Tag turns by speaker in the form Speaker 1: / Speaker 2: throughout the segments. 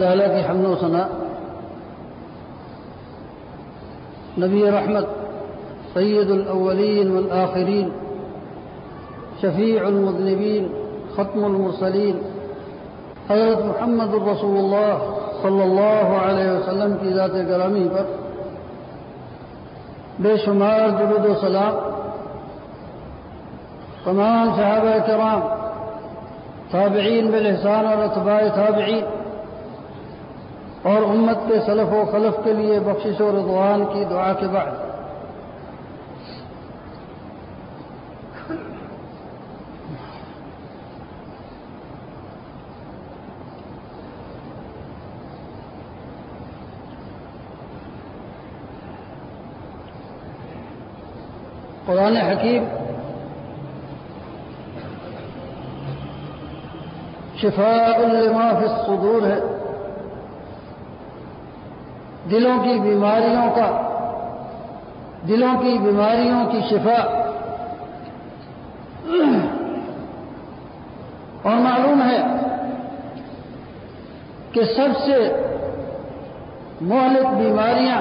Speaker 1: اللہ تعالیٰ کی حمد و ثناء نبی رحمت سید الاولین والآخرین شفیع المذنبین ختم المرسلین حضرت محمد الرسول اللہ صلی اللہ علیہ وسلم کی ذات گرامی پر بے شمار درود و سلام تمام صحابہ کرام تابعین بالإحسان اور اتباع تابعین اور امت کے سلف و خلف کے لیے بخشش و رضوان کی دعا کے بعد۔ قرآن حکیم شفاء لما فی الصدور ہے۔ دلوں کی بیماریوں کا دلوں کی بیماریوں کی شفا اور معلوم ہے کہ سب سے مہلک بیماریاں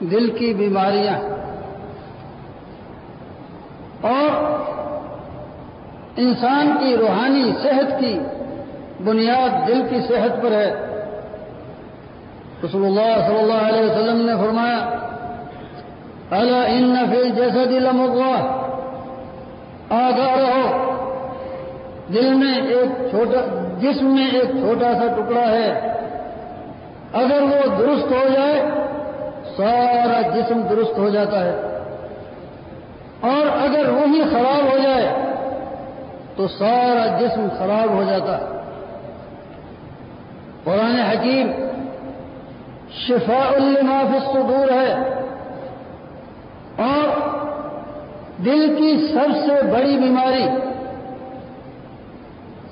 Speaker 1: دل کی بیماریاں اور انسان کی روحانی صحت کی بنیاد دل کی صحت پر ہے رسول اللہ صلی اللہ علیہ وسلم نے فرمایا، الا ان فی الجسد لمضغہ آگاہ رہو دل میں ایک چھوٹا، جسم میں ایک چھوٹا سا ٹکڑا ہے۔ اگر وہ درست ہو جائے، سارا جسم درست ہو جاتا ہے۔ اور اگر وہی خراب ہو جائے، تو سارا جسم خراب ہو جاتا۔ ہے قرآن حکیم شفاء لما فی الصدور ہے۔ اور دل کی سب سے بڑی بیماری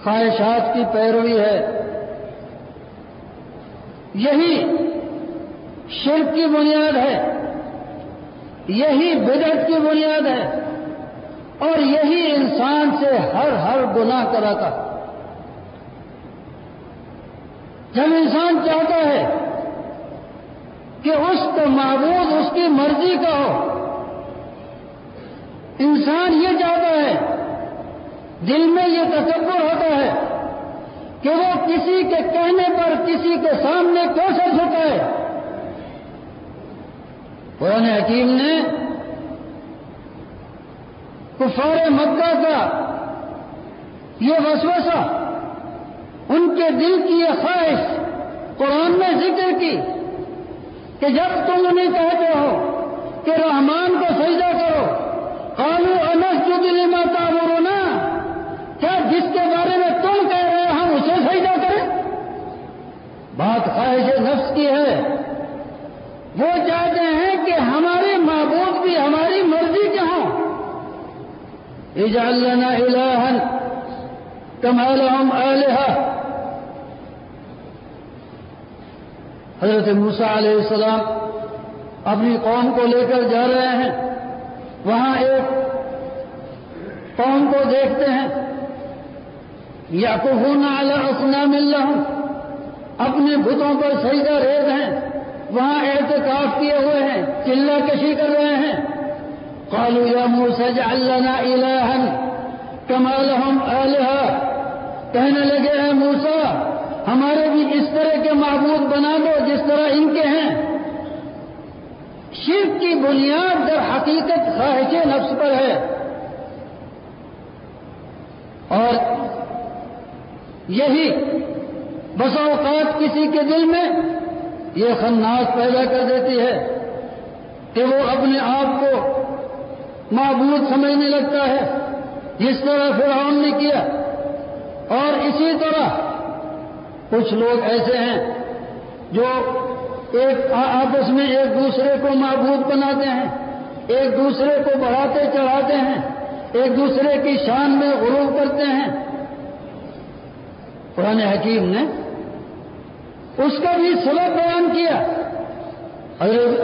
Speaker 1: خواہشات کی پیروی ہے۔ یہی شرک کی بنیاد ہے۔ یہی بدعت کی بنیاد ہے۔ اور یہی انسان سے ہر ہر گناہ کراتا۔ جب انسان چاہتا ہے کہ اس کا معبود اس کی مرضی کا ہو۔ انسان یہ چاہتا ہے، دل میں یہ تصور ہوتا ہے کہ وہ کسی کے کہنے پر، کسی کے سامنے کیسے جھکائے قرآن حکیم نے کفار مکہ کا یہ وسوسہ، ان کے دل کی یہ خواہش قرآن میں ذکر کی۔ کہ جب تم انہیں کہتے ہو کہ رحمان کو سجدہ کرو کالو انس جو دلی ماتا بولو نا کیا جس کے بارے میں تم کہہ رہے ہیں ہم اسے سجدہ کریں؟ بات خواہش نفس کی ہے۔ وہ چاہتے ہیں کہ ہمارے معبود بھی ہماری مرضی کے ہوں۔ اجعل لنا الہا کما لهم آلہا حضرت موسیٰ علیہ السلام اپنی قوم کو لے کر جا رہے ہیں۔ وہاں ایک قوم کو دیکھتے ہیں۔ یا کفون اعلی اسلام اللہ اپنے بتوں پر سجدہ ریز ہیں۔ وہاں احتکاف کیے ہوئے ہیں چلا کشی کر رہے ہیں۔ قالوا یا موسى اجعل لنا الها كما لهم کہنے لگے ہیں موسا ہمارے بھی اس طرح کے معبود بنا دو جس طرح ان کے ہیں۔ شرک کی بنیاد در حقیقت خواہش نفس پر ہے۔ اور یہی بس اوقات کسی کے دل میں یہ خناس پیدا کر دیتی ہے کہ وہ اپنے آپ کو معبود سمجھنے لگتا ہے۔ جس طرح فرعون نے کیا اور اسی طرح کچھ لوگ ایسے ہیں جو ایک آپس میں ایک دوسرے کو معبود بناتے ہیں، ایک دوسرے کو بڑھاتے چڑھاتے ہیں، ایک دوسرے کی شان میں غروب کرتے ہیں۔ قرآن حکیم نے اس کا بھی سبب بیان کیا۔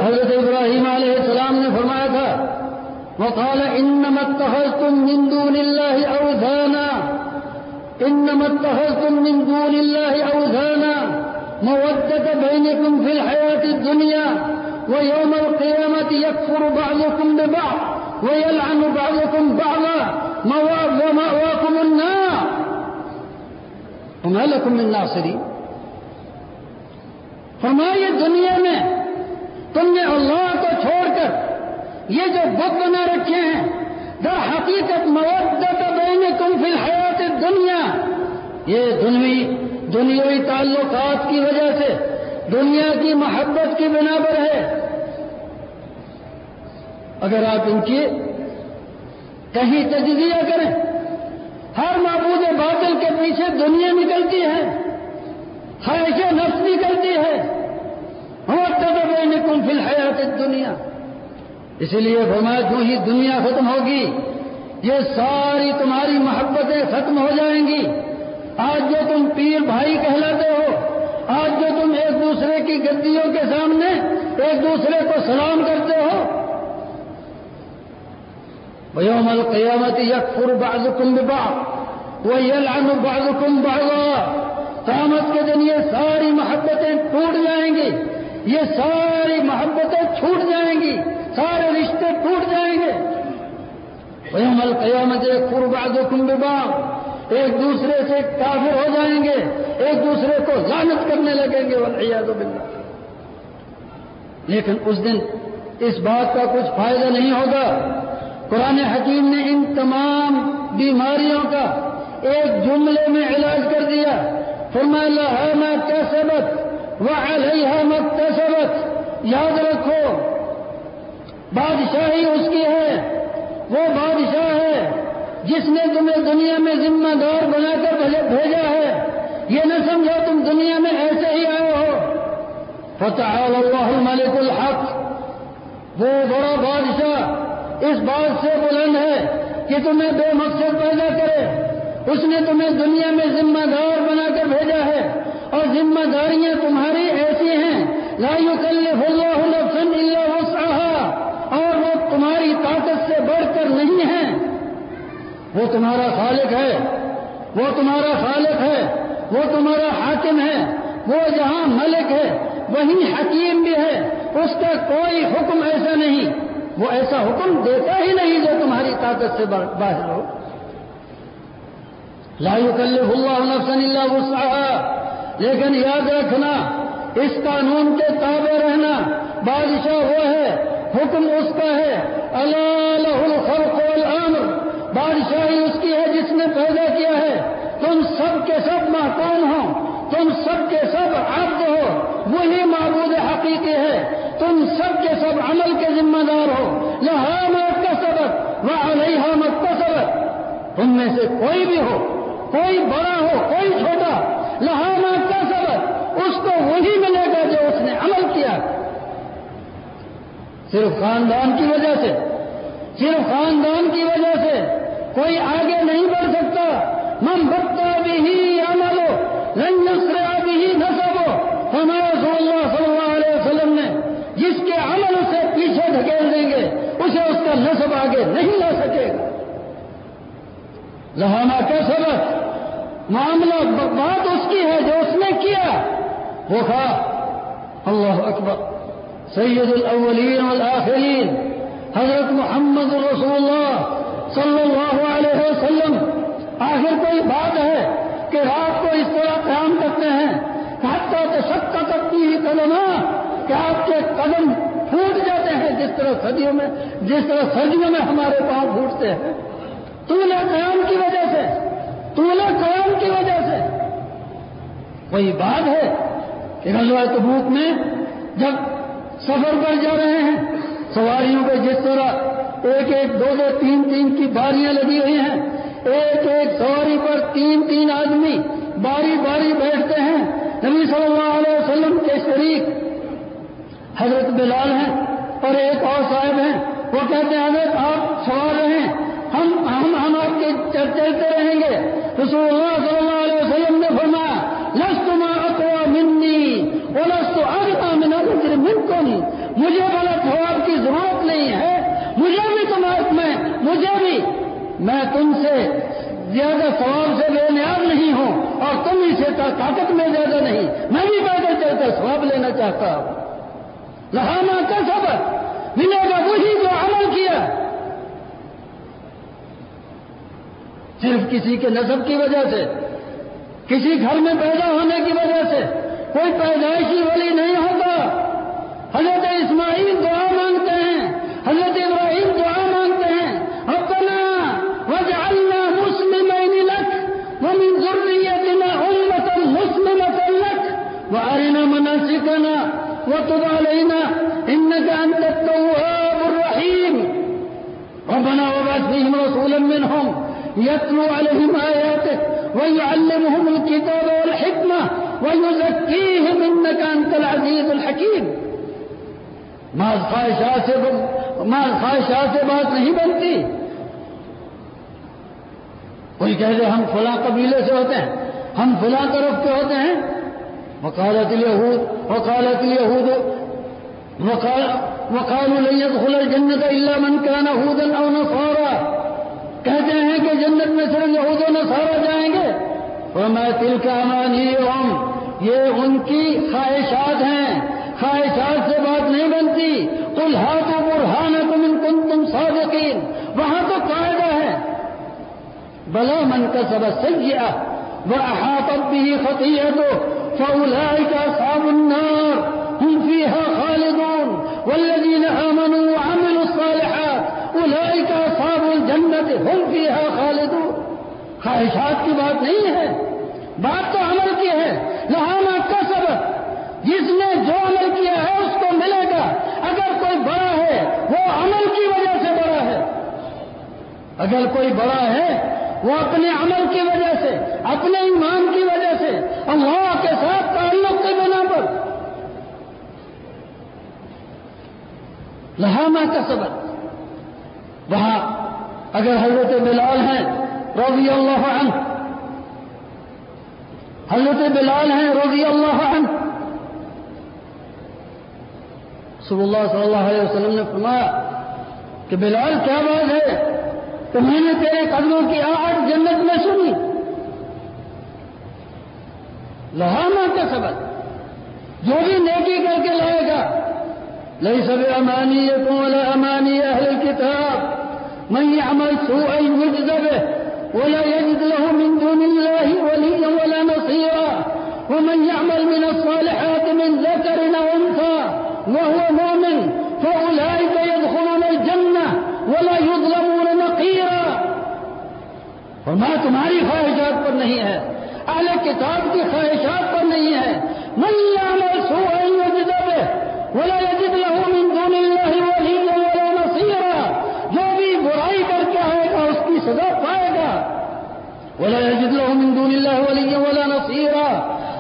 Speaker 1: حضرت ابراہیم علیہ السلام نے فرمایا تھا، وقال انما اتخذتم من دون الله اوثانا إنما اتخذتم من دون الله أوثانا مودة بينكم في الحياة الدنيا ويوم القيامة يكفر بعضكم ببعض ويلعن بعضكم بعضا ومأواكم النار. وما لكم من ناصرين. فرمائیے دنیا میں تم نے اللہ کو چھوڑ کر یہ جو بت بنا رکھے ہیں در حقیقت مودت کم فی الحیات دنیا یہ دنوی دنیاوی تعلقات کی وجہ سے دنیا کی محبت کی بنا پر ہے۔ اگر آپ ان کی کہیں تجزیہ کریں، ہر معبود باطل کے پیچھے دنیا نکلتی ہے، خواہش نفس نکلتی ہے۔ ہمارے بین کم فی الحیات دنیا اسی لیے فرمایا، جو ہی دنیا ختم ہوگی یہ ساری تمہاری محبتیں ختم ہو جائیں گی۔ آج جو تم پیر بھائی کہلاتے ہو، آج جو تم ایک دوسرے کی گدیوں کے سامنے ایک دوسرے کو سلام کرتے ہو، ویوم القیامت یکفر بعضکم ببعض ویلعن بعضکم بعضا۔ قیامت کے دن یہ ساری محبتیں ٹوٹ جائیں گی۔ یہ ساری محبتیں چھوٹ جائیں گی۔ سارے رشتے ٹوٹ جائیں گے۔ عمل قیامت ایک قرباد باغ ایک دوسرے سے کافر ہو جائیں گے، ایک دوسرے کو لانت کرنے لگیں گے باللہ۔ لیکن اس دن اس بات کا کچھ فائدہ نہیں ہوگا۔ قرآن حکیم نے ان تمام بیماریوں کا ایک جملے میں علاج کر دیا۔ فرمایا ہے میں کیسبت وہ ہے مت یاد رکھو، بادشاہی اس کی ہے۔ وہ بادشاہ ہے جس نے تمہیں دنیا میں ذمہ دار بنا کر بھیجا ہے۔ یہ نہ سمجھو تم دنیا میں ایسے ہی آئے ہو۔ فتح اللہ ملک الحق۔ وہ بڑا بادشاہ اس بات سے بلند ہے کہ تمہیں بے مقصد پیدا کرے۔ اس نے تمہیں دنیا میں ذمہ دار بنا کر بھیجا ہے۔ اور ذمہ داریاں تمہاری ایسی ہیں۔ لا يكلف نفسا الا وسعها طاقت سے بڑھ کر نہیں ہے۔ وہ تمہارا خالق ہے۔ وہ تمہارا خالق ہے۔ وہ تمہارا حاکم ہے۔ وہ جہاں ملک ہے وہی حکیم بھی ہے۔ اس کا کوئی حکم ایسا نہیں۔ وہ ایسا حکم دیتا ہی نہیں جو تمہاری طاقت سے باہر ہو۔ لا يكلف الله نفسا الا وسعها لیکن یاد رکھنا، اس قانون کے تابع رہنا بادشاہ وہ ہے حکم اس کا ہے اللہ الخلق والامر، بادشاہی اس کی ہے جس نے پیدا کیا ہے۔ تم سب کے سب محکوم ہو، تم سب کے سب عبد ہو، وہی معبود حقیقی ہے۔ تم سب کے سب عمل کے ذمہ دار ہو۔ مت کا سبق وہ علیہ مت کا سبق تم میں سے کوئی بھی ہو، کوئی بڑا ہو، کوئی چھوٹا مت کا سبق اس کو وہی ملے گا جو اس نے عمل کیا۔ صرف خاندان کی وجہ سے، صرف خاندان کی وجہ سے کوئی آگے نہیں بڑھ سکتا۔ من بکتا بھی ہی عمل ہو لنسر بھی ہی نصب ہو ہمارے صلی اللہ صلی اللہ علیہ وسلم نے، جس کے عمل سے پیچھے دھکیل دیں گے، اسے اس کا نصب آگے نہیں لا سکے گا۔ لہانا کا سبق، معاملہ بات اس کی ہے جو اس نے کیا۔ وہ تھا اللہ اکبر۔ سید الاولین والآخرین، حضرت محمد رسول اللہ صلی اللہ علیہ وسلم۔ آخر کوئی بات ہے کہ رات کو اس طرح قیام کرتے ہیں، حتیٰ تو سب کا کرتی ہی قدم کہ آپ کے قدم پھوٹ جاتے ہیں جس طرح صدیوں میں، جس طرح سردیوں میں ہمارے پاؤں پھوٹتے ہیں۔ طول قیام کی وجہ سے طول قیام کی وجہ سے۔ کوئی بات ہے کہ غزوہ تبوک میں جب سفر پر جا رہے ہیں۔ سواریوں پہ جس طرح ایک ایک دو دو تین تین کی باریاں لگی ہوئی ہیں، ایک ایک سواری پر تین تین آدمی باری باری بیٹھتے ہیں۔ نبی صلی اللہ علیہ وسلم کے شریک حضرت بلال ہیں اور ایک اور صاحب ہیں۔ وہ کہتے ہیں، حضرت آپ سوار رہیں ہم ہم ہم آپ کے چلتے رہیں گے۔ رسول اللہ صلی اللہ علیہ وسلم نے فرمایا لست ما اقوا منی ولست اغنى من مجھے بڑا ثواب کی ضرورت نہیں ہے۔ مجھے بھی تمہارے میں، مجھے بھی۔ میں تم سے زیادہ ثواب سے بے نیاز نہیں ہوں اور تم اسے طاقت میں زیادہ نہیں۔ میں بھی پیدل چل کر ثواب لینا چاہتا ہوں۔ لہانا کا سبق ملے گا وہی جو عمل کیا۔ صرف کسی کے نصب کی وجہ سے، کسی گھر میں پیدا ہونے کی وجہ سے، کوئی پیدائشی ولی نہیں ہوتا۔ حضرت اسماعیل دعا مانگتے ہیں۔ حضرت ابراہیم دعا مانگتے ہیں۔ اپنا وجعلنا مسلمين لك ومن ذريتنا أمة مسلمة لك وأرنا مناسكنا وتب علينا إنك أنت التواب الرحيم ربنا وبعث فيهم رسولا منهم يتلو عليهم آياتك ويعلمهم الكتاب والحكمة ويزكيهم إنك أنت العزيز الحكيم ما خواہشات سے مال خواہشات سے بات نہیں بنتی۔ کوئی کہہ دے ہم فلاں قبیلے سے ہوتے ہیں، ہم فلاں طرف کے ہوتے ہیں۔ وکالت اليهود وکالت اليهود وقال لن يدخل الجنة إلا من كان هودا أو نصارا۔ کہتے ہیں کہ جنت میں صرف یہود و نصارا جائیں گے۔ اور میں تل کا امانی یہ ان کی خواہشات ہیں۔ خواہشات سے بات نہیں بنتی۔ کل ہاتھ برہان تم ان کن تم صادقین وہاں تو قاعدہ ہے۔ بلا من کا سب سیا وہ احاطت بھی فتح تو فولائی کا صاب النار هم فيها خالدون۔ والذين آمنوا وعملوا الصالحات أولئك أصحاب الجنة هم فيها خالدون۔ خواہشات کی بات نہیں ہے۔ بات تو عمل کی ہے لہانا کا سبق جس نے جو عمل کیا ہے اس کو ملے گا اگر کوئی بڑا ہے وہ عمل کی وجہ سے بڑا ہے اگر کوئی بڑا ہے، وہ اپنے عمل کی وجہ سے، اپنے ایمان کی وجہ سے اللہ کے ساتھ تعلق کے بنا پر لہامہ کا سبق وہاں اگر حضرت بلال ہیں، رضی اللہ عنہ، حضرت بلال ہیں، رضی اللہ عنہ، رسول اللہ صلی اللہ علیہ وسلم نے فرمایا کہ بلال کیا بات ہے؟ تو میں نے تیرے قدموں کی آہٹ جنت میں سنی۔ لہامہ کا سبق جو بھی نیکی کر کے لائے گا۔ لئی سب امانی کو امانی اہل کتاب میں عمل سو مجزب ولا يجد له من دون الله وليا ولا نصيرا۔ ومن يعمل من الصالحات من ذكر أو أنثى وهو مؤمن۔ فرما تمہاری خواہشات پر نہیں ہے، اہل کتاب کی خواہشات پر نہیں ہے. جو بھی برائی گا اس کی سزا پائے گا۔ اللہ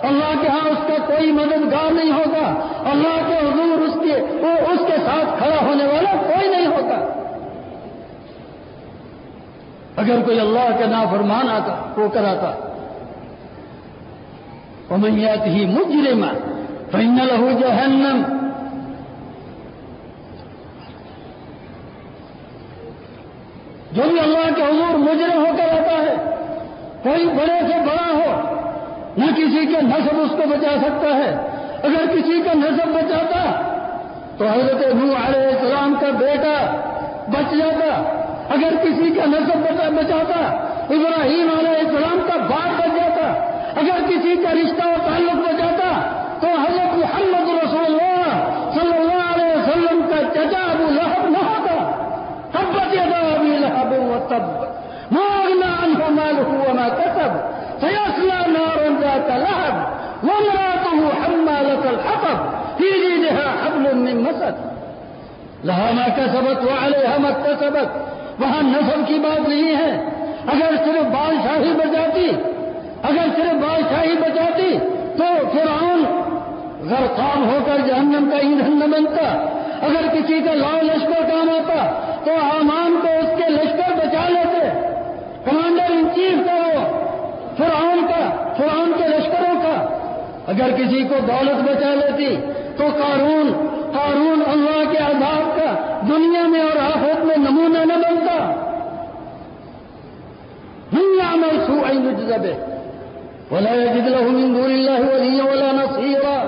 Speaker 1: اللہ کے ہاں اس کا کوئی مددگار نہیں ہوگا۔ اللہ کے حضور اس کے، وہ اس کے ساتھ کھڑا ہونے والا کوئی نہیں ہوگا اگر کوئی اللہ کا نافرمان آتا وہ کراتا ومن ہی مجرما فإن له جهنم جو بھی اللہ کے حضور مجرم ہو کر آتا ہے، کوئی بڑے سے بڑا ہو، نہ کسی کے نصب اس کو بچا سکتا ہے۔ اگر کسی کا نصب بچاتا، تو حضرت نو علیہ السلام کا بیٹا بچ جاتا۔ اگر کسی کا نصب بچاتا ابراہیم علیہ السلام کا باپ بچ جاتا اگر کسی کا رشتہ و تعلق بچاتا تو حضرت محمد رسول اللہ صلی اللہ علیہ وسلم کا چچا ابو لہب نہ ہوتا۔ تبت یدا ابی لہب و تب۔ مغنا عنہ ماله وما کسب۔ سیصلا نار ذات لہب۔ ومراته حمالة الحطب۔ في جيدها حبل من مسد۔ لها ما كسبت وعليها ما اكتسبت وہاں نسل کی بات نہیں ہے۔ اگر صرف بادشاہی بچاتی، اگر صرف بادشاہی بچاتی تو فرعون غرقان ہو کر جہنم کا ایندھن نہ بنتا۔ اگر کسی کا لاؤ لشکر کام آتا تو حامان کو اس کے لشکر بچا لیتے۔ کمانڈر ان چیف کا وہ فرعون کا، فرعون کے لشکروں کا۔ اگر کسی کو دولت بچا لیتی تو قارون قارون اللہ کے عذاب کا دنیا میں اور آخرت میں نمونہ نہ بنتا۔ دنیا میں سو مجزبه ولا يجد له من دون الله وليا ولا نصيرا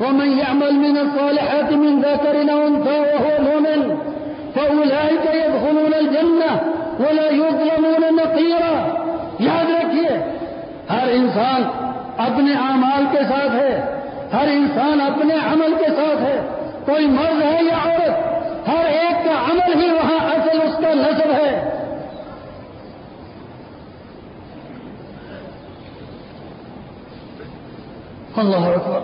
Speaker 1: ومن يعمل من الصالحات من ذكر او انثى وهو مؤمن فاولئك يدخلون الجنه ولا يظلمون نقيرا یاد رکھیے، ہر انسان اپنے اعمال کے ساتھ ہے، ہر انسان اپنے عمل کے ساتھ ہے، کوئی مرد ہے یا عورت، ہر ایک کا عمل ہی وہاں اصل اس کا نظر ہے۔ اللہ اکبر.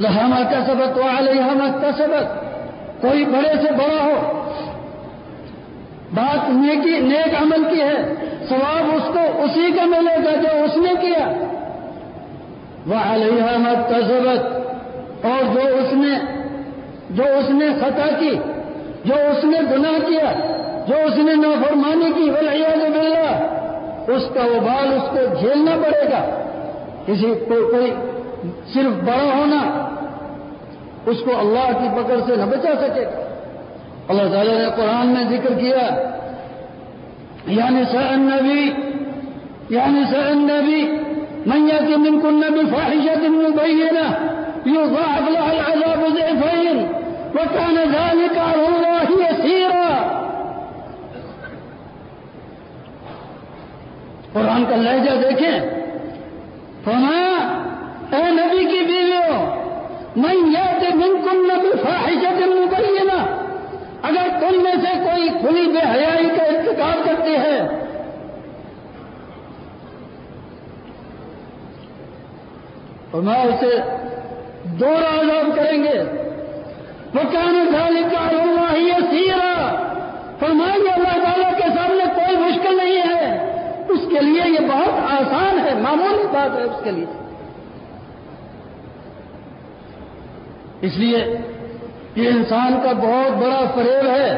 Speaker 1: لہما کا سبق وہ علیہ کا سبق کوئی بڑے سے بڑا ہو، بات نیکی نیک عمل کی ہے، ثواب اس کو اسی کا ملے گا جو اس نے کیا. وہ علیہ کا سبق اور جو اس نے جو اس نے خطا کی، جو اس نے گناہ کیا، جو اس نے نافرمانی کی ولیاز باللہ، اس کا وہ بال اس کو جھیلنا پڑے گا۔ کسی کو کوئی صرف بڑا ہونا، اس کو اللہ کی پکڑ سے نہ بچا سکے۔ اللہ تعالیٰ نے قرآن میں ذکر کیا یعنی النبی یعنی النبی، من يأتي منكن بفاحشة مبينة يضاعف لها العذاب ضعفين وكان ذلك على الله يسيرا قرآن کا لہجہ دیکھیں۔ فرمایا اے نبی کی بیویوں، من یات منکم نبی فاحشت مبینہ، اگر تم میں سے کوئی کھلی بے حیائی کا انتخاب کرتی ہے اور میں اسے دو عذاب کریں گے۔ وہ کہنے کا اللہ ہی سیرا فرمائیں اللہ تعالیٰ کے سامنے کوئی مشکل نہیں ہے۔ اس کے لیے یہ بہت آسان ہے معمولی بات ہے اس کے لیے۔ اس لیے یہ انسان کا بہت بڑا فریب ہے،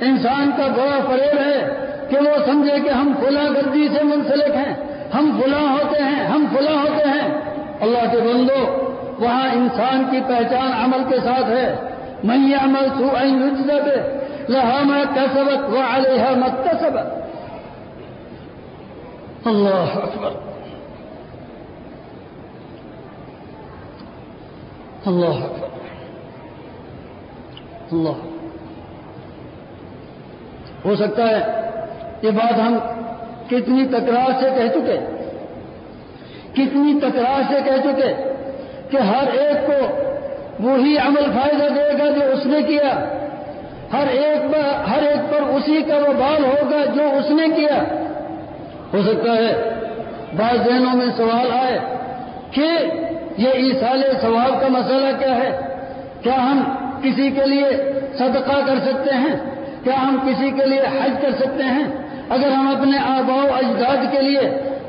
Speaker 1: انسان کا بڑا فریب ہے کہ وہ سمجھے کہ ہم فلاں گردی سے منسلک ہیں، ہم فلاں ہوتے ہیں، ہم فلاں ہوتے ہیں۔ اللہ کے بندو، وہاں انسان کی پہچان عمل کے ساتھ ہے۔ میں عمل سو نجزب لہا میں کسبت وہ علیہ مت اللہ اکبر اللہ اکبر اللہ ہو سکتا ہے یہ بات ہم کتنی تکرار سے کہہ چکے کتنی تکرار سے کہہ چکے کہ ہر ایک کو وہی عمل فائدہ دے گا جو اس نے کیا ہر ایک پر ہر ایک پر اسی کا وہ بال ہوگا جو اس نے کیا ہو سکتا ہے۔ بعض ذہنوں میں سوال آئے کہ یہ ایسال ثواب کا مسئلہ کیا ہے؟ کیا ہم کسی کے لیے صدقہ کر سکتے ہیں؟ کیا ہم کسی کے لیے حج کر سکتے ہیں؟ اگر ہم اپنے آبا و اجداد کے لیے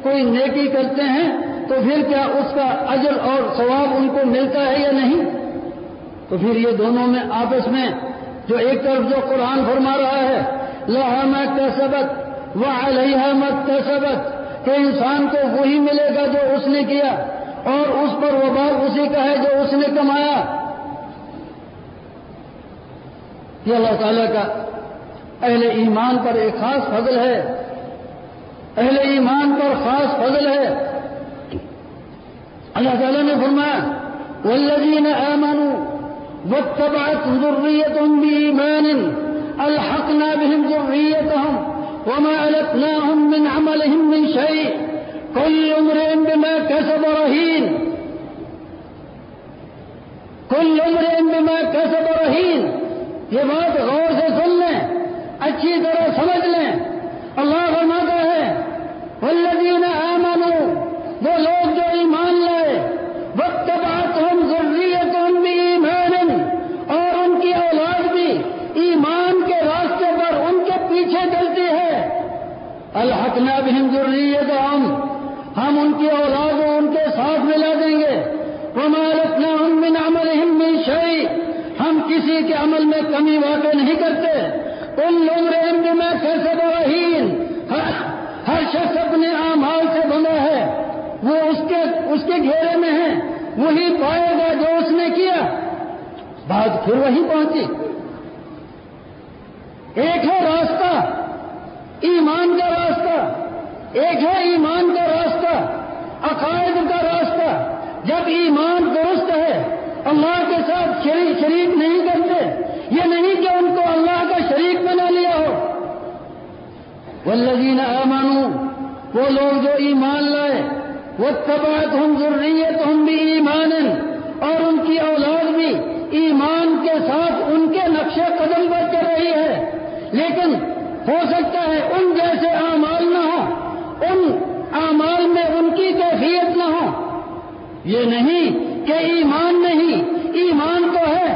Speaker 1: کوئی نیکی کرتے ہیں، تو پھر کیا اس کا اجر اور ثواب ان کو ملتا ہے یا نہیں؟ تو پھر یہ دونوں میں آپس میں جو ایک طرف جو قرآن فرما رہا ہے لہا کا سبق وہ علیہ مت کہ انسان کو وہی ملے گا جو اس نے کیا، اور اس پر وبال اسی کا ہے جو اس نے کمایا۔ یہ اللہ تعالیٰ کا اہل ایمان پر ایک خاص فضل ہے۔ اہل ایمان پر خاص فضل ہے۔ اللہ تعالیٰ نے فرمایا والذین آمنوا واتبعتهم ذريتهم بإيمان وما ألتناهم من عملهم من شيء. كل امرئ بما كسب رهين. كل امرئ بما كسب رهين. یہ بات غور سے سن لیں اچھی طرح سمجھ لیں الحق بہم ضروریت ہم ہم ان کی اولاد کو ان کے ساتھ ملا دیں گے۔ وہ مالکنا ہم بن عمل من شعی ہم کسی کے عمل میں کمی واقع نہیں کرتے۔ ان لوگ رحم میں کیسے بہین ہر شخص اپنے اعمال سے بنا ہے۔ وہ اس کے اس کے گھیرے میں ہے۔ وہی پائے گا جو اس نے کیا۔ بات پھر وہی پہنچی۔ ایک ہے راستہ ایمان کا راستہ ایک ہے ایمان کا راستہ، عقائد کا راستہ۔ جب ایمان درست ہے، اللہ کے ساتھ شریک شریک نہیں کرتے، یہ نہیں کہ ان کو اللہ کا شریک بنا لیا ہو۔ والذین آمنوا، وہ لوگ جو ایمان لائے وہ تباہت ہم ضروریت ہم بھی ایمان اور ان کی اولاد بھی ایمان کے ساتھ ان کے نقش قدم پر چل رہی ہے۔ لیکن ہو سکتا ہے ان جیسے اعمال نہ ہو ان اعمال میں ان کی کیفیت نہ ہو۔ یہ نہیں کہ ایمان نہیں، ایمان تو ہے،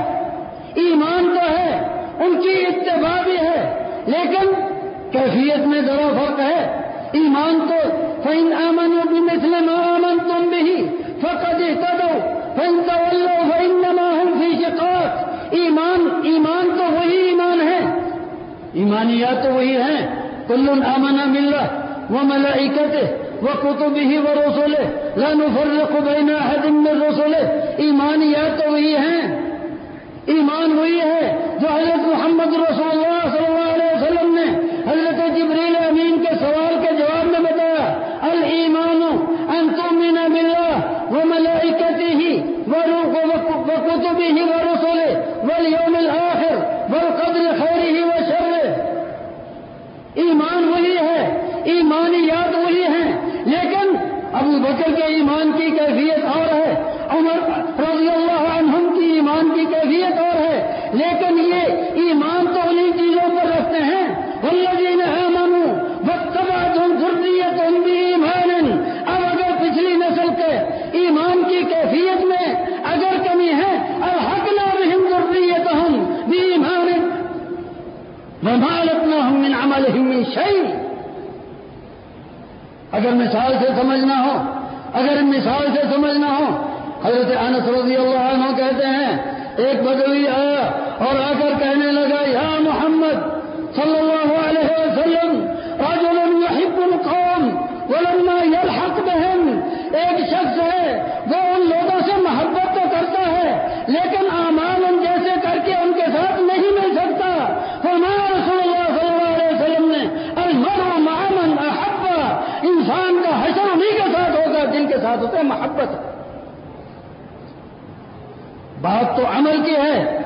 Speaker 1: ایمان تو ہے، ان کی اتباع بھی ہے، لیکن کیفیت میں ذرا فرق ہے۔ ایمان تو فین امن بھی مسلم امن تم بھی فقط دو فین طلو فین نماحم فی شقاق۔ ایمان ایمان تو وہی ایمان ہے۔ ایمانیات تو وہی ہیں۔ کل امنا مل رہا وہ ملائکت وكتبه ورسله لا نفرق بين أحد من رسله. ایمانیات تو وہی ہیں ایمان وہی ہے جو حضرت محمد رسول اللہ صلی اللہ علیہ وسلم نے حضرت جبریل امین کے سوال کے جواب میں بتایا المان ان تؤمن بالله وملائكته وكتبه ورسله واليوم الآخر والقدر خيره وشره ایمان وہی ہے ایمانیات وہی ہیں لیکن ابو بکر کے ایمان کی کیفیت اور ہے، عمر رضی اللہ عنہم کی ایمان کی کیفیت اور ہے، لیکن یہ ایمان تو انہیں چیزوں پر رکھتے ہیں، والذین آمنوا واتبعتهم ذریتهم بإيمان اب اگر پچھلی نسل کے ایمان کی کیفیت میں اگر کمی ہے اور حق الحقنا بهم ذریتهم بإيمان وما لتناهم من عملهم من شيء اگر مثال سے سمجھنا ہو اگر مثال سے سمجھنا ہو، حضرت انس رضی اللہ عنہ کہتے ہیں، ایک بدوی آیا اور آ کر کہنے لگا، یا محمد صلی اللہ علیہ وسلم رجل يحب القوم ولما يلحق بهم ایک شخص ہے وہ ان لوگوں سے محبت تو کرتا ہے لیکن اعمال ان جیسے کر کے ان کے ساتھ نہیں مل سکتا فرمایا رسول اللہ صلی اللہ علیہ وسلم نے المرء مع من احب انسان کا حشر انہیں کے ساتھ ہوگا جن کے ساتھ ہوتا ہے محبت۔ بات تو عمل کی ہے۔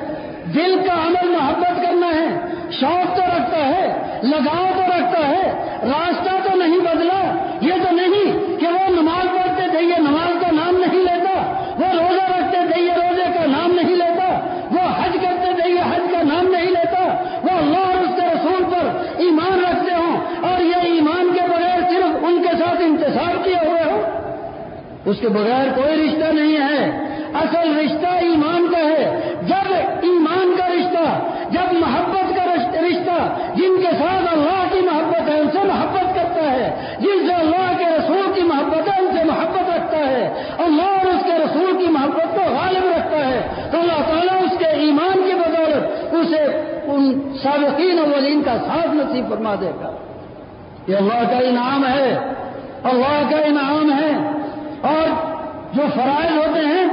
Speaker 1: دل کا عمل محبت کرنا ہے۔ شوق تو رکھتا ہے۔ لگاؤ تو رکھتا ہے۔ راستہ تو نہیں بدلا یہ تو نہیں کہ وہ نماز پڑھتے تھے یہ نماز کا نام نہیں لیتا وہ روزہ رکھتے تھے یہ روزے کا نام نہیں لیتا وہ حج کرتے تھے یہ حج کا نام نہیں لیتا وہ اللہ اور اس کے رسول پر ایمان رکھتے ہوں اور یہ ایمان کے بغیر صرف ان کے ساتھ انتصاب کیا ہوا اس کے بغیر کوئی رشتہ نہیں ہے۔ اصل رشتہ ایمان کا ہے۔ جب ایمان کا رشتہ، جب محبت کا رشتہ جن کے ساتھ اللہ کی محبت ہے، ان سے محبت کرتا ہے۔ جن سے اللہ کے رسول کی محبت ہے، ان سے محبت رکھتا ہے۔ اللہ اور اس کے رسول کی محبت کو غالب رکھتا ہے۔ تو اللہ تعالیٰ اس کے ایمان کی بدولت اسے ان سابقین اولین کا ساتھ نصیب فرما دے گا۔ یہ اللہ کا انعام ہے۔ اللہ کا انعام ہے۔ اور جو فرائض ہوتے ہیں،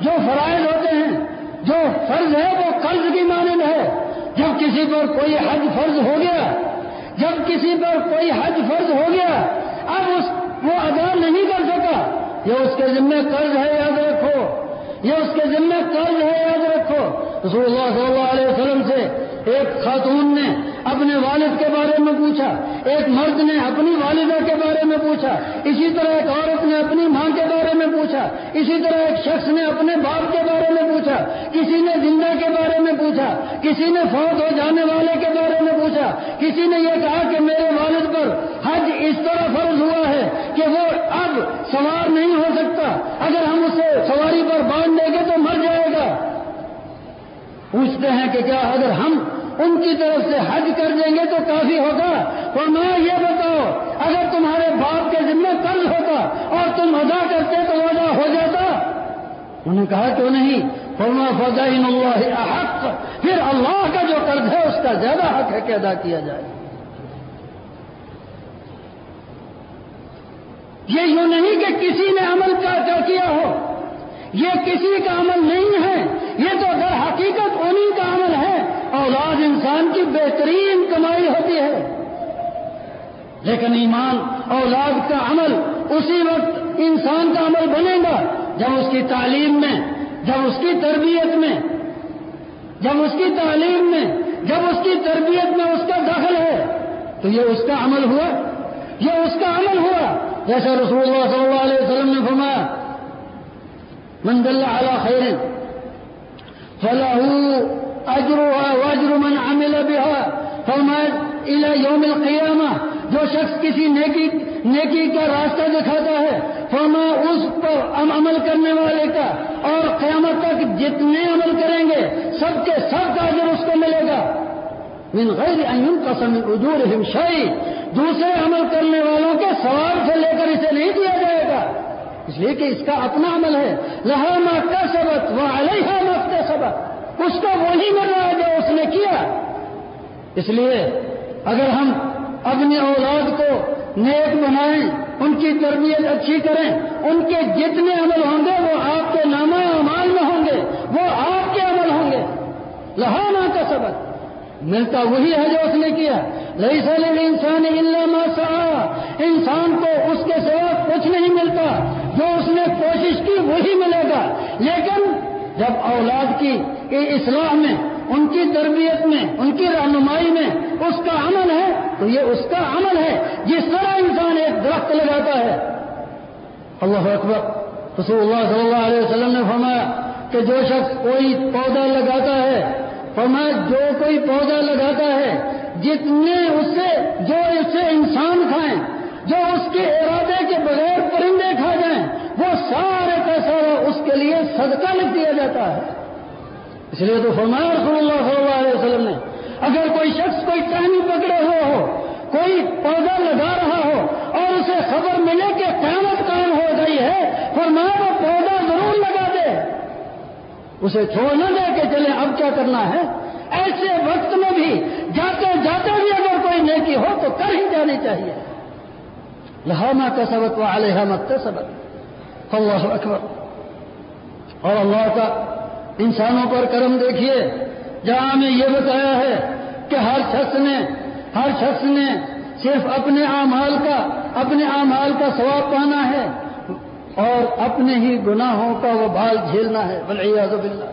Speaker 1: جو فرائض ہوتے ہیں، جو فرض ہے، وہ قرض کی مانند ہے۔ جب کسی پر کوئی حج فرض ہو گیا، جب کسی پر کوئی حج فرض ہو گیا، اب اس وہ ادا نہیں کر سکا۔ یہ اس کے ذمہ قرض ہے، یاد رکھو۔ یہ اس کے ذمہ قرض ہے، یاد رکھو۔ رسول اللہ صلی اللہ علیہ وسلم سے ایک خاتون نے اپنے والد کے بارے میں پوچھا، ایک مرد نے اپنی والدہ کے بارے میں پوچھا، اسی طرح ایک عورت نے اپنی ماں کے بارے میں پوچھا، اسی طرح ایک شخص نے اپنے باپ کے بارے میں پوچھا، کسی نے زندہ کے بارے میں پوچھا، کسی نے فوت ہو جانے والے کے بارے میں پوچھا، کسی نے یہ کہا کہ میرے والد پر حج اس طرح فرض ہوا ہے کہ وہ اب سوار نہیں ہو سکتا۔ اگر ہم اسے سواری پر باندھ دیں گے تو مر جائے گا۔ پوچھتے ہیں کہ کیا اگر ہم ان کی طرف سے حج کر دیں گے تو کافی ہوگا۔ اور میں یہ بتاؤ، اگر تمہارے باپ کے ذمہ قرض ہوتا اور تم ادا کرتے تو ادا ہو جاتا؟ انہوں نے کہا، کیوں نہیں؟ فرما فضا اللہ حق پھر اللہ کا جو قرض ہے، اس کا زیادہ حق ہے کہ ادا کیا جائے۔ یہ یوں نہیں کہ کسی نے عمل کیا کیا ہو۔ یہ کسی کا عمل نہیں ہے۔ یہ تو در حقیقت انہیں کا عمل ہے۔ اولاد انسان کی بہترین کمائی ہوتی ہے۔ لیکن ایمان اولاد کا عمل، اسی وقت انسان کا عمل بنے گا۔ جب اس کی تعلیم میں، جب اس کی تربیت میں، جب اس کی تعلیم میں، جب اس کی تربیت میں اس کا دخل ہے، تو یہ اس کا عمل ہوا۔ یہ اس کا عمل ہوا۔ جیسا رسول اللہ صلی اللہ علیہ وسلم نے فرمایا، من دل على خير فله أجرها وأجر من عمل بها فما إلى يوم القيامة جو شخص کسی نیکی نیکی کا راستہ دکھاتا ہے فرما اس پر عمل کرنے والے کا، اور قیامت تک جتنے عمل کریں گے، سب کے سب کا اجر اس کو ملے گا۔ من غیر ان قسم اجورهم شيء، دوسرے عمل کرنے والوں کے سوال سے لے کر اسے نہیں دیا جائے گا۔ اس لیے کہ اس کا اپنا عمل ہے۔ لہا کا سبق وہ علیہ مت کا سبق اس کا وہی مل رہا ہے جو اس نے کیا۔ اس لیے اگر ہم اپنی اولاد کو نیک بنائیں، ان کی تربیت اچھی کریں، ان کے جتنے عمل ہوں گے، وہ آپ کے نامہ امال میں ہوں گے، وہ آپ کے عمل ہوں گے۔ لہانا کا سبق ملتا وہی ہے جو اس نے کیا۔ لئی سال انسان علامہ انسان کو اس کے سوا کچھ نہیں ملتا۔ جو اس نے کوشش کی وہی ملے گا۔ لیکن جب اولاد کی اصلاح میں، ان کی تربیت میں، ان کی رہنمائی میں اس کا عمل ہے، تو یہ اس کا عمل ہے۔ جس طرح انسان ایک درخت لگاتا ہے۔ اللہ اکبر۔ رسول اللہ صلی اللہ علیہ وسلم نے فرمایا کہ جو شخص کوئی پودا لگاتا ہے، فرمایا جو کوئی پودا لگاتا ہے، جتنے اس سے جو اس سے انسان کھائیں جو اس کے ارادے کے بغیر پرندے کھا جائیں، وہ سارے کا سارا اس کے لیے صدقہ لکھ دیا جاتا ہے۔ اس لیے تو فرمایا رسول اللہ صلی اللہ علیہ وسلم نے، اگر کوئی شخص کوئی ٹہنی پکڑے ہوا ہو، کوئی پودا لگا رہا ہو اور اسے خبر ملے کہ قیامت کام ہو گئی ہے، فرمایا وہ پودا ضرور لگا دے۔ اسے چھوڑ نہ دے کے چلے، اب کیا کرنا ہے؟ ایسے وقت میں بھی جاتے جاتے بھی اگر کوئی نیکی ہو تو کر ہی جانی چاہیے۔ لہانا کا سبق و علیہ مت سبق اللہ اکبر اور اللہ کا انسانوں پر کرم دیکھیے، جہاں ہمیں یہ بتایا ہے کہ ہر شخص نے، ہر شخص نے صرف اپنے اعمال کا، اپنے اعمال کا ثواب پانا ہے اور اپنے ہی گناہوں کا وہ بال جھیلنا ہے بلیاض باللہ۔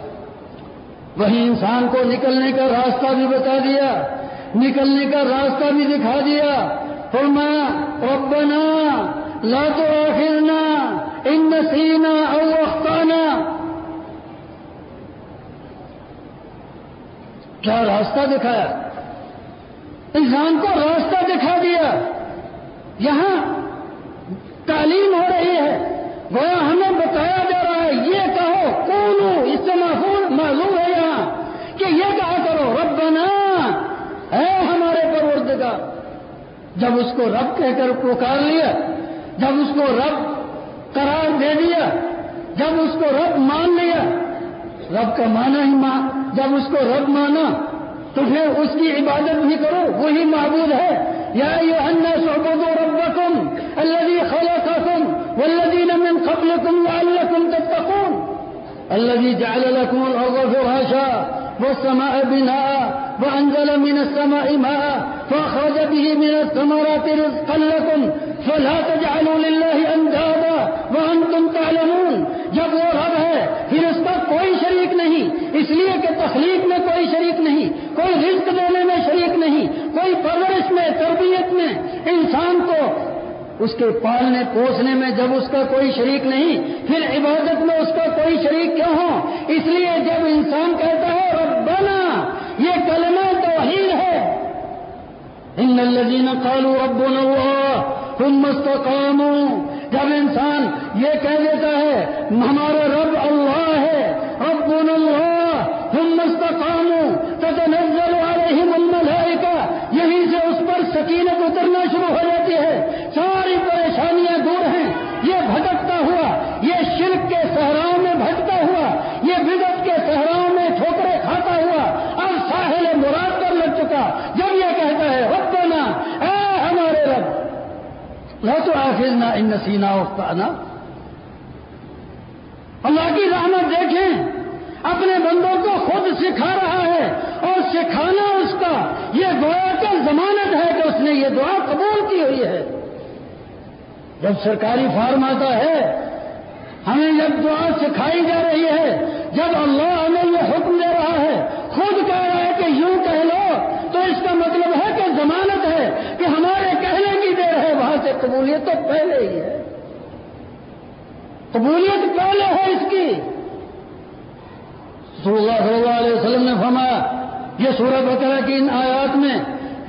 Speaker 1: وہی انسان کو نکلنے کا راستہ بھی بتا دیا، نکلنے کا راستہ بھی دکھا دیا فرمایا ربنا لا تؤاخذنا ان نسینا او اخطانا کیا راستہ دکھایا؟ انسان کو راستہ دکھا دیا۔ یہاں تعلیم ہو رہی ہے۔ گویا ہمیں بتایا جا رہا ہے، یہ کہو کونو اس سے محفوظ معلوم ہے یہاں کہ یہ کہا کرو رب بنا ہے ہمارے پروردگار جب اس کو رب کہہ کر پکار لیا، جب اس کو رب قرار دے دیا، جب اس کو رب مان لیا، رب کا مانا ہی مان جب اس کو رب مانا، تو پھر اس کی عبادت بھی کرو، وہی معبود ہے۔ یا یہ انا سعبدوا ربکم الذي خلقكم والذين من قبلكم لعلكم تتقون۔ الذي جعل لكم الارض فراشا۔ والسماء بناء وأنزل من السماء ماء فأخرج به من الثمرات رزقا لكم فلا تجعلوا لله أندادا وأنتم تعلمون. جب وہ رب ہے، پھر اس کا کوئی شریک نہیں، اس لیے کہ تخلیق میں کوئی شریک نہیں، کوئی رزق دینے میں شریک نہیں، کوئی پرورش میں، تربیت میں، انسان کو اس کے پالنے، پوسنے میں جب اس کا کوئی شریک نہیں، پھر عبادت میں اس کا کوئی شریک کیوں ہو؟ اس لیے جب انسان کہتا ہے ربنا، یہ کلمہ توحید ہے۔ ان الذين قالوا ربنا الله ثم استقاموا جب انسان یہ کہہ دیتا ہے، ہمارا رب اللہ ہے، ربنا الله نہ تو آخر نہ ان سینا افتانا اللہ کی رحمت دیکھیں، اپنے بندوں کو خود سکھا رہا ہے اور سکھانا اس کا۔ یہ گویا کا ضمانت ہے کہ اس نے یہ دعا قبول کی ہوئی ہے۔ جب سرکاری فارم آتا ہے، ہمیں جب دعا سکھائی جا رہی ہے۔ جب اللہ ہمیں یہ حکم دے رہا ہے، خود کہہ رہا ہے کہ یوں کہہ لو، تو اس کا مطلب ہے کہ ضمانت ہے کہ ہمارے کہنے کی دیر ہے وہاں سے قبولیت تو پہلے ہی ہے۔ قبولیت پہلے ہے اس کی۔ اللہ صلی اللہ علیہ وسلم نے فرمایا، یہ سورہ بکرا کی ان آیات میں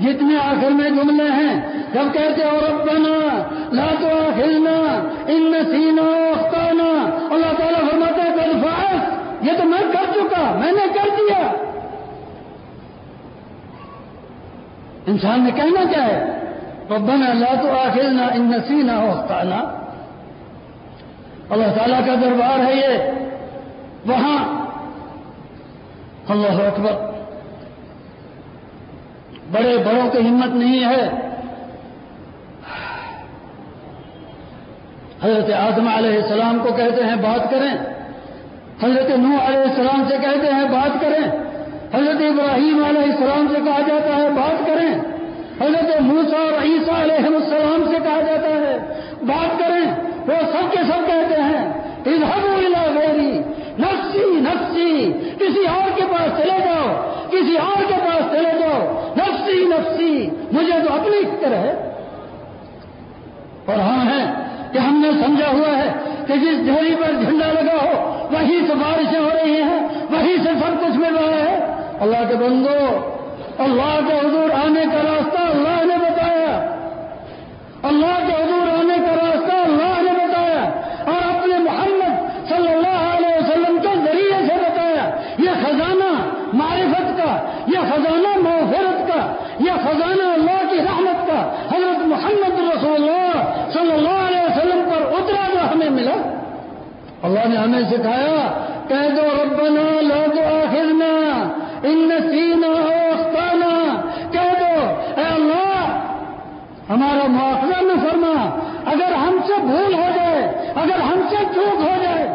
Speaker 1: جتنے آخر میں جملے ہیں جب کہتے اور ربنا لا تو آخرنا ان سینا اختانا اللہ تعالیٰ فرماتا ہے کل یہ تو میں کر چکا، میں نے کر دیا۔ انسان نے کہنا کیا ہے؟ ربنا لا تو آخرنا ان سینا اختانا اللہ تعالیٰ کا دربار ہے یہ. وہاں. اللہ اکبر. بڑے بڑوں کی ہمت نہیں ہے. حضرت آدم علیہ السلام کو کہتے ہیں بات کریں. حضرت نو علیہ السلام سے کہتے ہیں بات کریں. حضرت ابراہیم علیہ السلام سے کہا جاتا ہے بات کریں. حضرت موسا اور عیسیٰ علیہ السلام سے کہا جاتا ہے، بات کریں وہ سب کے سب کہتے ہیں الا غیری، نفسی نفسی، کسی اور کے پاس چلے جاؤ، کسی اور کے پاس چلے جاؤ، نفسی نفسی، مجھے تو اپنی فکر ہے۔ اور ہاں ہے کہ ہم نے سمجھا ہوا ہے کہ جس جھیری پر جھنڈا لگا ہو، وہیں سے بارشیں ہو رہی ہیں، وہیں سے سب کچھ مل رہا ہے۔ اللہ کے بندو اللہ کے حضور آنے کا راستہ اللہ نے بتایا۔ اللہ کے حضور آنے کا راستہ اللہ نے بتایا۔ اور اپنے محمد صلی اللہ علیہ وسلم کے ذریعے سے بتایا۔ یہ خزانہ معرفت کا، یہ خزانہ مغفرت کا، یہ خزانہ اللہ کی رحمت کا۔ حضرت محمد رسول اللہ صلی اللہ علیہ وسلم پر اترا جو ہمیں ملا۔ اللہ نے ہمیں سکھایا کہہ دو ربنا لا تو آخرنا ان سینا اوستانا کہہ دو اے اللہ ہمارا معافلہ میں فرما اگر ہم سے بھول ہو جائے اگر ہم سے چوک ہو جائے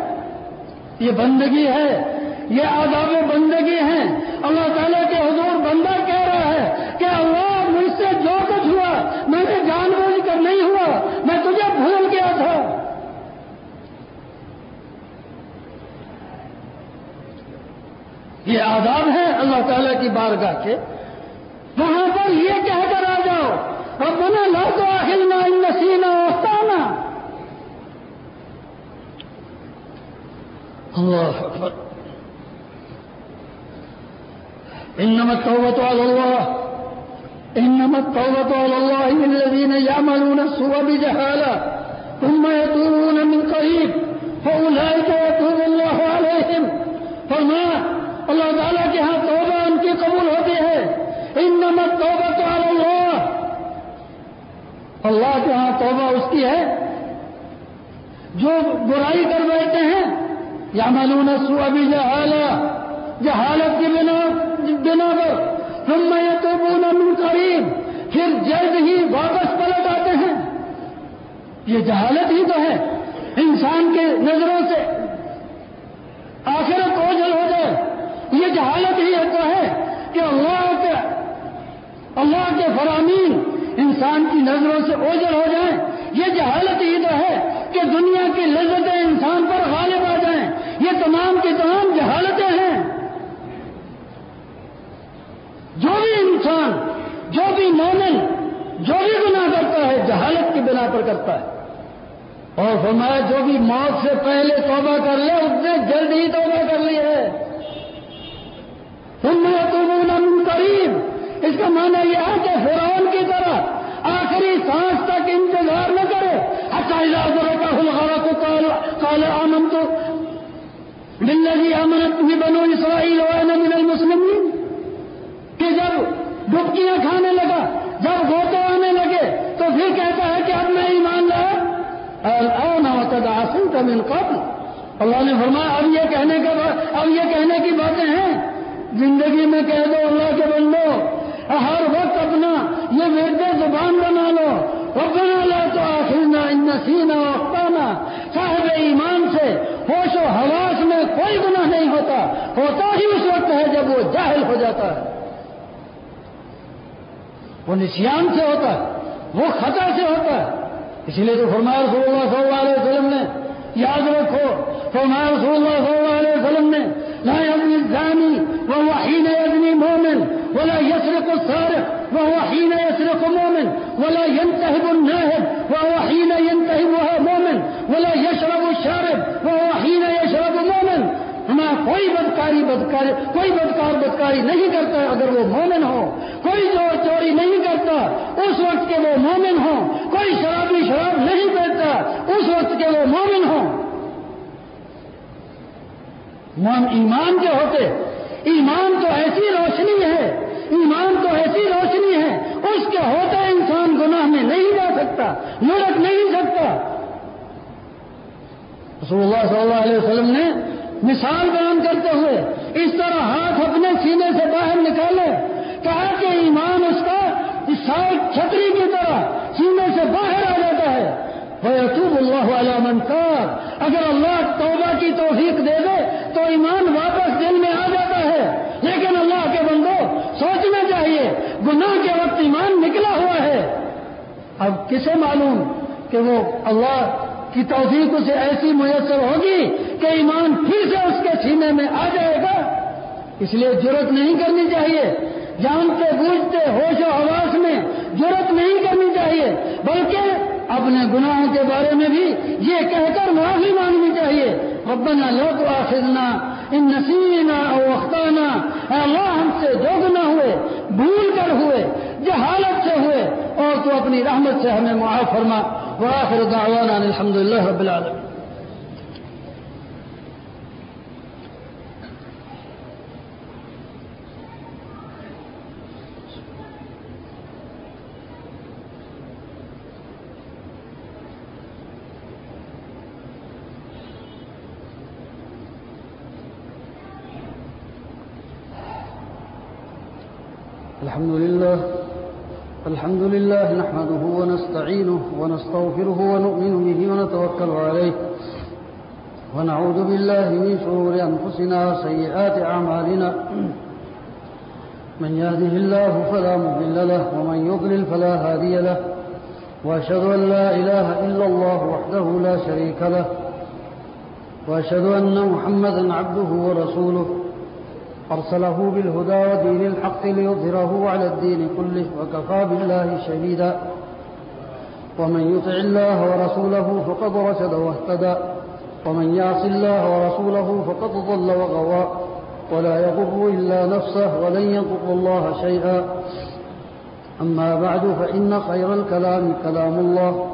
Speaker 1: یہ بندگی ہے، یہ آداب بندگی ہیں۔ اللہ تعالیٰ کے حضور بندہ کہہ رہا ہے کہ اللہ مجھ سے جو کچھ ہوا، میں نے جان بوجھ کر نہیں ہوا، میں تجھے بھول گیا تھا۔ یہ آداب ہے اللہ تعالیٰ کی بارگاہ کے۔ الله أكبر. إنما التوبة على الله. إنما التوبة على الله للذين يعملون السوء بجهالة. ثم يتوبون من قريب. فأولئك يتوب الله عليهم. فرمایا اللہ تعالیٰ کے ہاں توبہ ان کی قبول ہوتی ہے. انما توبہ تو اللہ اللہ کے ہاں توبہ اس کی ہے. جو برائی کر بیٹھے ہیں یا معلوم سو ابھی جہالت کی بنا بنا پر ہم میں تو بولا قریب پھر جلد ہی واپس پلٹ آتے ہیں۔ یہ جہالت ہی تو ہے۔ انسان کے نظروں سے آخرت اوجل ہو جائے۔ یہ جہالت ہی تو ہے کہ اللہ کے اللہ کے فرامین انسان کی نظروں سے اوجل ہو جائیں یہ جہالت ہی تو ہے کہ دنیا کی لذتیں انسان پر غالب آ جائیں۔ یہ تمام کی تمام جہالتیں ہیں۔ جو بھی انسان، جو بھی مومن، جو بھی گناہ کرتا ہے، جہالت کی بنا پر کرتا ہے۔ اور فرمایا، جو بھی موت سے پہلے توبہ کر لے، اس نے جلد ہی توبہ کر لی ہے۔ تم میں تو قریب۔ اس کا معنی یہ ہے کہ فرعون کی طرح آخری سانس تک انتظار نہ کرے۔ اچھا کا ہلغارا کو کالا آمن تو ملنے امنت بھی بنو اسرائیل من المسلمین کہ جب ڈبکیاں کھانے لگا، جب گوتے آنے لگے، تو پھر کہتا ہے کہ اب میں ایمان لایا۔ کا من قبل۔ اللہ نے فرمایا، اب یہ کہنے کا اب یہ کہنے کی باتیں ہیں۔ زندگی میں کہہ دو اللہ کے بندو، ہر وقت اپنا یہ ورد زبان بنا لو۔ بنا لو تو آخرنا ان سینا وقتانا صاحب ایمان سے ہوش و حواس میں کوئی گناہ نہیں ہوتا ہوتا ہی اس وقت ہے جب وہ جاہل ہو جاتا ہے۔ وہ نسیان سے ہوتا ہے، وہ خطا سے ہوتا ہے۔ اسی لیے تو فرمایا رسول اللہ صلی اللہ علیہ وسلم نے، یاد رکھو، فرمایا رسول اللہ صلی اللہ علیہ وسلم نے، لا يبني الزاني وهو حين يبني مؤمن ولا يسرق السارق وهو حين يسرق مؤمن ولا ينتهب الناهب وهو حين ينتهب وهو مؤمن ولا يشرب الشارب وهو ہمارا کوئی بدکاری بدکاری کوئی بدکار بدکاری نہیں کرتا اگر وہ مومن ہو۔ کوئی چور چوری نہیں کرتا، اس وقت کے وہ مومن ہو۔ کوئی شرابی شراب نہیں پیتا، اس وقت کے وہ مومن ہو۔ ایمان کے ہوتے۔ ایمان تو ایسی روشنی ہے، ایمان تو ایسی روشنی ہے، اس کے ہوتے انسان گناہ میں نہیں جا سکتا، لڑک نہیں سکتا۔ رسول اللہ صلی اللہ علیہ وسلم نے مثال بیان کرتے ہوئے اس طرح ہاتھ اپنے سینے سے باہر نکالے، کہا کہ ایمان اس کا سائڈ چھتری کی طرح سینے سے باہر آ جاتا ہے۔ وہ اللہ علیہ منکار اگر اللہ توبہ کی توفیق دے دے، تو ایمان واپس دل میں آ جاتا ہے۔ لیکن اللہ کے بندو سوچنا چاہیے، گناہ کے وقت ایمان نکلا ہوا ہے۔ اب کسے معلوم کہ وہ اللہ کی توفیق اسے ایسی میسر ہوگی کہ ایمان پھر سے اس کے سینے میں آ جائے گا۔ اس لیے ضرورت نہیں کرنی چاہیے۔ جانتے بوجھتے ہوش و حواس میں ضرورت نہیں کرنی چاہیے، بلکہ اپنے گناہوں کے بارے میں بھی یہ کہہ کر معافی مانگنی چاہیے۔ ربنا لا تؤاخذنا ان نسینا او اختانا اے اللہ، ہم سے جو گناہ ہوئے، بھول کر ہوئے، جہالت سے ہوئے، اور تو اپنی رحمت سے ہمیں معاف فرما۔ وآخر دعوانا الحمد لله رب العالمين. الحمد لله الحمد لله نحمده ونستعينه ونستغفره ونؤمن به ونتوكل عليه. ونعوذ بالله من شرور أنفسنا وسيئات أعمالنا. من يهده الله فلا مضل له ومن يضلل فلا هادي له. وأشهد أن لا إله إلا الله وحده لا شريك له. وأشهد أن محمدا عبده ورسوله. أرسله بالهدى ودين الحق ليظهره على الدين كله وكفى بالله شهيدا. ومن يطع الله ورسوله فقد رشد واهتدى. ومن يعص الله ورسوله فقد ضل وغوى. ولا يضر إلا نفسه ولن يضر الله شيئا. أما بعد فإن خير الكلام كلام الله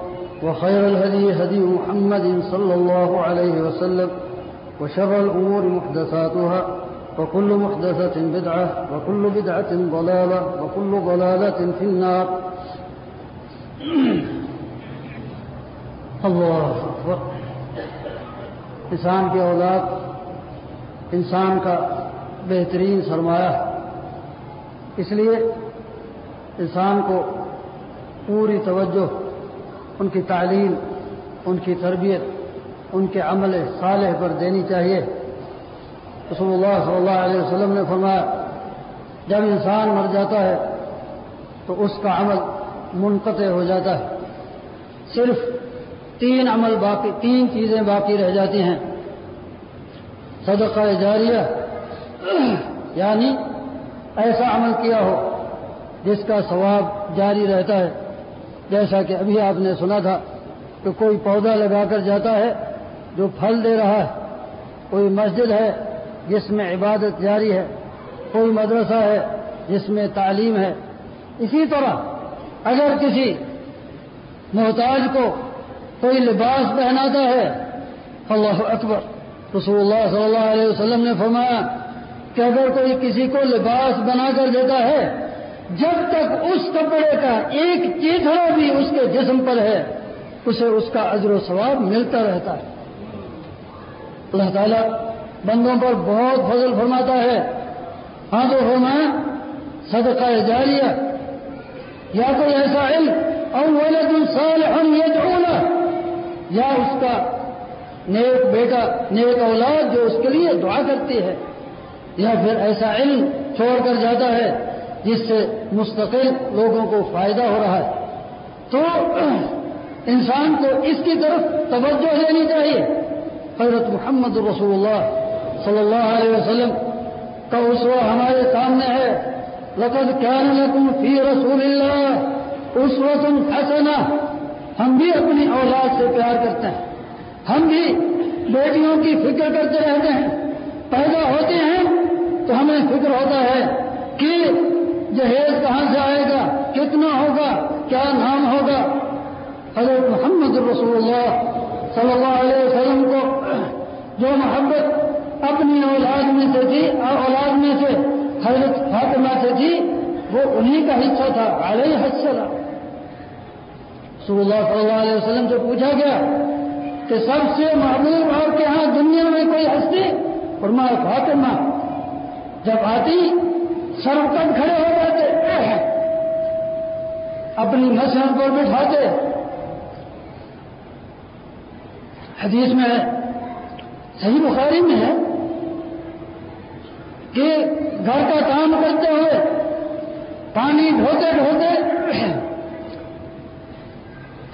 Speaker 1: وخير الهدي هدي محمد صلى الله عليه وسلم وشر الأمور محدثاتها. وكل محدثة بدعة، وكل بدعة ضلالة، وكل ضلالة في النار. الله أكبر. انسان کی اولاد، انسان کا بہترین سرمایہ. اس لیے انسان کو پوری توجہ، ان کی تعلیم، ان کی تربیت، ان کے عمل صالح پر دینی چاہیے۔ رسول اللہ صلی اللہ علیہ وسلم نے فرمایا، جب انسان مر جاتا ہے تو اس کا عمل منقطع ہو جاتا ہے۔ صرف تین عمل باقی، تین چیزیں باقی رہ جاتی ہیں۔ صدقہ جاریہ یعنی ایسا عمل کیا ہو جس کا ثواب جاری رہتا ہے۔ جیسا کہ ابھی آپ نے سنا تھا کہ کوئی پودا لگا کر جاتا ہے جو پھل دے رہا ہے، کوئی مسجد ہے جس میں عبادت جاری ہے، کوئی مدرسہ ہے، جس میں تعلیم ہے۔ اسی طرح اگر کسی محتاج کو کوئی لباس پہناتا ہے، اللہ اکبر، رسول اللہ صلی اللہ علیہ وسلم نے فرمایا کہ اگر کوئی کسی کو لباس بنا کر دیتا ہے، جب تک اس کپڑے کا ایک چیتڑا بھی اس کے جسم پر ہے، اسے اس کا اجر و ثواب ملتا رہتا ہے۔ اللہ تعالیٰ بندوں پر بہت فضل فرماتا ہے۔ ہاں تو فرمایا، صدقہ جاریہ۔ یا کوئی ایسا علم اور ولد صالح ہم یہ یا اس کا نیک بیٹا، نیک اولاد جو اس کے لیے دعا کرتی ہے۔ یا پھر ایسا علم چھوڑ کر جاتا ہے، جس سے مستقل لوگوں کو فائدہ ہو رہا ہے۔ تو انسان کو اس کی طرف توجہ لینی چاہیے۔ حضرت محمد رسول اللہ صلی اللہ علیہ وسلم کا اسوا ہمارے سامنے ہے۔ لقد كان لكم فی رسول اللہ اس حسنہ ہم بھی اپنی اولاد سے پیار کرتے ہیں۔ ہم بھی بیٹیوں کی فکر کرتے رہتے ہیں۔ پیدا ہوتے ہیں تو ہمیں فکر ہوتا ہے کہ جہیز کہاں سے آئے گا، کتنا ہوگا، کیا نام ہوگا۔ حضرت محمد رسول اللہ صلی اللہ علیہ وسلم کو جو محبت اپنی اولاد میں سے جی، تھی اولاد میں سے حضرت فاطمہ سے تھی وہ انہی کا حصہ تھا، علیہ حسلہ رسول اللہ صلی اللہ علیہ وسلم سے پوچھا گیا کہ سب سے محبوب اور کے ہاں دنیا میں کوئی ہستی؟ اور فاطمہ۔ جب آتی، سرکٹ کھڑے ہو جاتے اپنی مسجد پر بٹھاتے۔ حدیث میں صحیح بخاری میں ہے۔ کہ گھر کا کام کرتے ہوئے پانی ڈھوتے ڈھوتے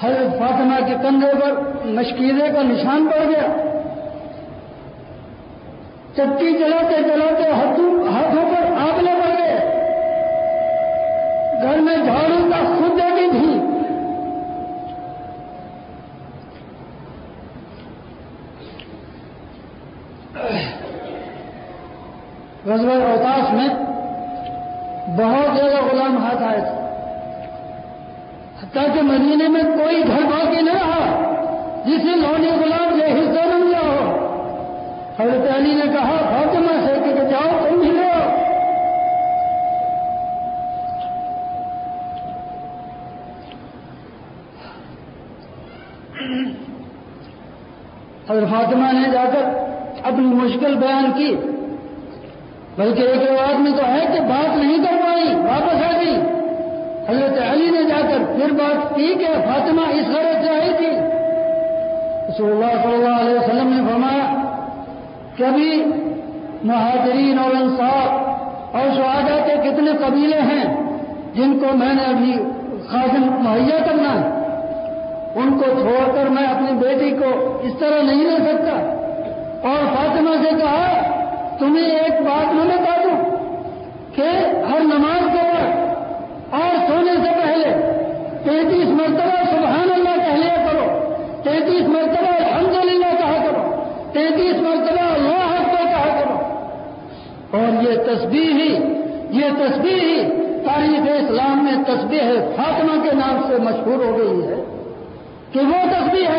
Speaker 1: حضرت فاطمہ کے کندھے پر مشکیزے کا نشان پڑ گیا۔ چکی چلاتے چلاتے ہاتھوں پر آگلے پڑ گئے۔ گھر میں جھاڑو کا خود بھی تھی غزل اوتاس میں بہت زیادہ غلام ہاتھ آئے تھے۔ حتیٰ کہ مدینے میں کوئی گھر باقی نہ رہا۔ جسے لونی غلام یہ حصہ نہ ملا ہو۔ حضرت علی نے کہا، فاطمہ سے کہ جاؤ، تم بھی لو حضرت فاطمہ نے جا کر اپنی مشکل بیان کی۔ بلکہ ایک آواز میں تو ہے کہ بات نہیں کر پائی واپس آ گئی۔ حضرت علی نے جا کر پھر بات کی کہ فاطمہ اس غرض سے آئی تھی۔ رسول اللہ صلی اللہ علیہ وسلم نے فرمایا کبھی مہاجرین اور انصاف اور شہادا کے کتنے قبیلے ہیں جن کو میں نے ابھی خاصم مہیا کرنا ہے۔ ان کو چھوڑ کر میں اپنی بیٹی کو اس طرح نہیں لے سکتا۔ اور فاطمہ سے کہا تمہیں ایک بات میں بتا دوں کہ ہر نماز کے بعد اور سونے سے پہلے تینتیس مرتبہ سبحان اللہ کہہ لیا کرو، تینتیس مرتبہ الحمدللہ کہا کرو، تینتیس مرتبہ اللہ کو کہا کرو۔ اور یہ تصویر ہی، یہ تصویر ہی تاریخ اسلام میں تصویر ہے فاطمہ کے نام سے مشہور ہو گئی ہے کہ وہ تصویر